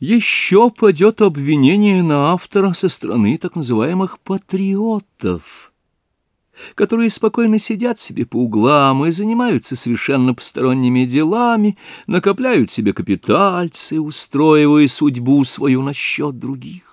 Еще падет обвинение на автора со стороны так называемых патриотов, которые спокойно сидят себе по углам и занимаются совершенно посторонними делами, накопляют себе капитальцы, устроивая судьбу свою насчет других.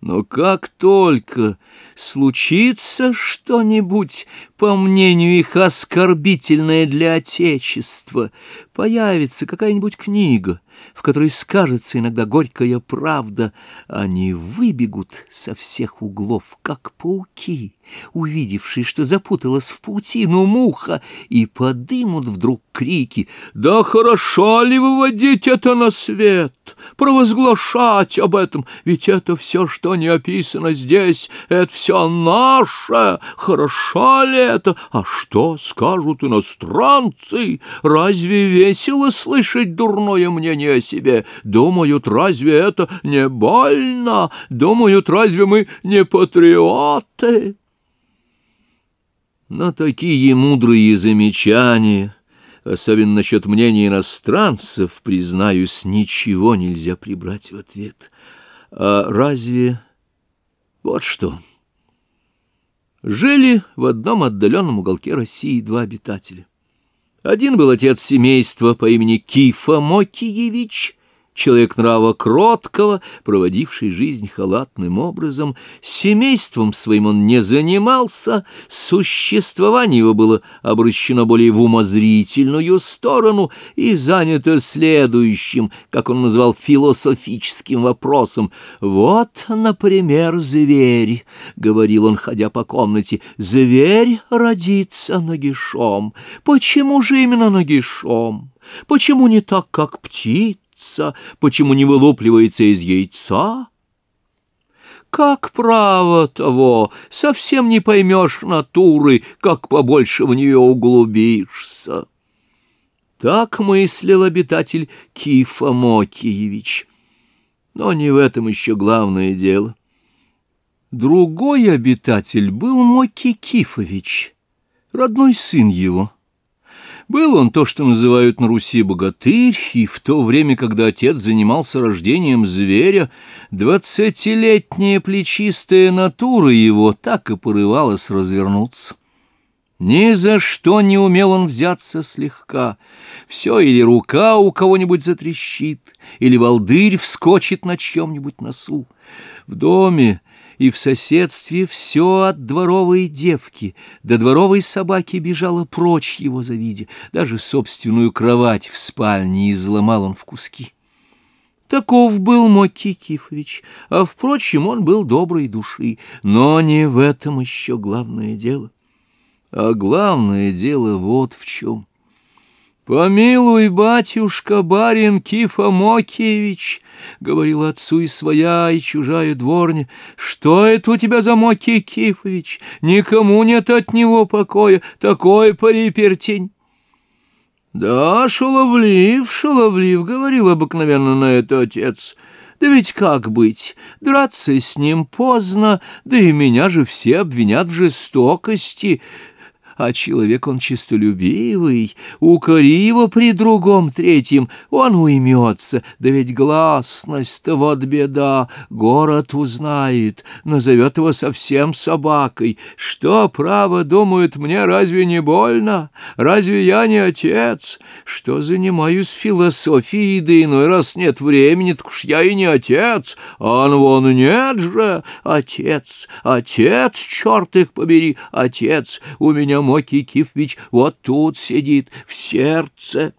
Но как только случится что-нибудь, по мнению их оскорбительное для Отечества, появится какая-нибудь книга, в которой скажется иногда горькая правда, они выбегут со всех углов, как пауки, увидевшие, что запуталась в паутину муха, и подымут вдруг крики «Да хорошо ли выводить это на свет, провозглашать об этом, ведь это все, что не описано здесь, это все наше, хорошо ли это? А что скажут иностранцы? Разве весело слышать дурное мнение о себе? Думают, разве это не больно? Думают, разве мы не патриоты? Но такие мудрые замечания, особенно насчет мнения иностранцев, признаюсь, ничего нельзя прибрать в ответ. А разве... Вот что... Жили в одном отдаленном уголке России два обитателя. Один был отец семейства по имени Кифа Мокиевич, человек нрава кроткого, проводивший жизнь халатным образом. Семейством своим он не занимался, существование его было обращено более в умозрительную сторону и занято следующим, как он назвал, философическим вопросом. «Вот, например, зверь», — говорил он, ходя по комнате, — «зверь родится нагишом. Почему же именно нагишом? Почему не так, как птица?» почему не вылупливается из яйца? Как право того, совсем не поймешь натуры, как побольше в нее углубишься. Так мыслил обитатель Кифа Мокиевич. Но не в этом еще главное дело. Другой обитатель был Моки Кифович, родной сын его. Был он то, что называют на Руси богатырь, и в то время, когда отец занимался рождением зверя, двадцатилетняя плечистая натура его так и порывалась развернуться. Ни за что не умел он взяться слегка. Все или рука у кого-нибудь затрещит, или волдырь вскочит на чьем-нибудь носу. В доме и в соседстве все от дворовой девки до дворовой собаки бежало прочь его завидя, даже собственную кровать в спальне изломал он в куски. Таков был Моки Кифович, а, впрочем, он был доброй души, но не в этом еще главное дело. А главное дело вот в чем. «Помилуй, батюшка, барин Кифа Мокиевич!» — говорил отцу и своя, и чужая дворня. «Что это у тебя за Моки Кифович? Никому нет от него покоя, такой парипертень!» «Да, шаловлив, шаловлив», — говорил обыкновенно на это отец. «Да ведь как быть? Драться с ним поздно, да и меня же все обвинят в жестокости» а человек он честолюбивый, укори его при другом третьем, он уймется, да ведь гласность-то вот беда, город узнает, назовет его совсем собакой. Что, право, думают, мне разве не больно? Разве я не отец? Что занимаюсь философией, да иной раз нет времени, так уж я и не отец, а он вон нет же, отец, отец, черт их побери, отец, у меня Мокий Кифович вот тут сидит, в сердце.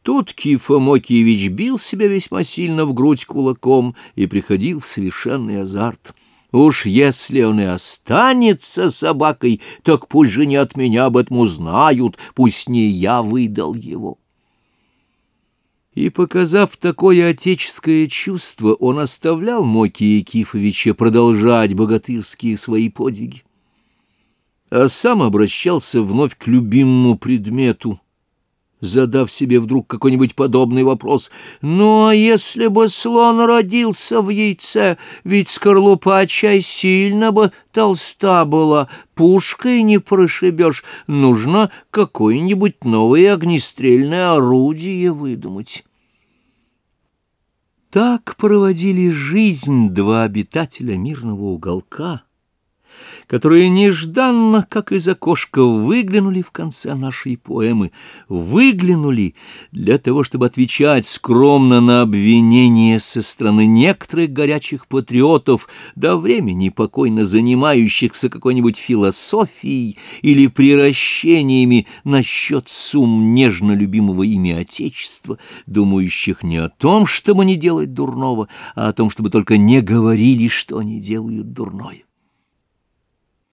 Тут Кифа Мокиевич бил себя весьма сильно в грудь кулаком и приходил в совершенный азарт. Уж если он и останется собакой, так пусть же не от меня об этом узнают, пусть не я выдал его. И, показав такое отеческое чувство, он оставлял Моки Кифовича продолжать богатырские свои подвиги а сам обращался вновь к любимому предмету, задав себе вдруг какой-нибудь подобный вопрос. «Ну, а если бы слон родился в яйце, ведь скорлупа чай сильно бы толста была, пушкой не прошибешь, нужно какое-нибудь новое огнестрельное орудие выдумать». Так проводили жизнь два обитателя мирного уголка, которые нежданно, как из окошка, выглянули в конце нашей поэмы, выглянули для того, чтобы отвечать скромно на обвинения со стороны некоторых горячих патриотов, до времени покойно занимающихся какой-нибудь философией или приращениями насчет сумм нежно любимого ими Отечества, думающих не о том, чтобы не делать дурного, а о том, чтобы только не говорили, что они делают дурное.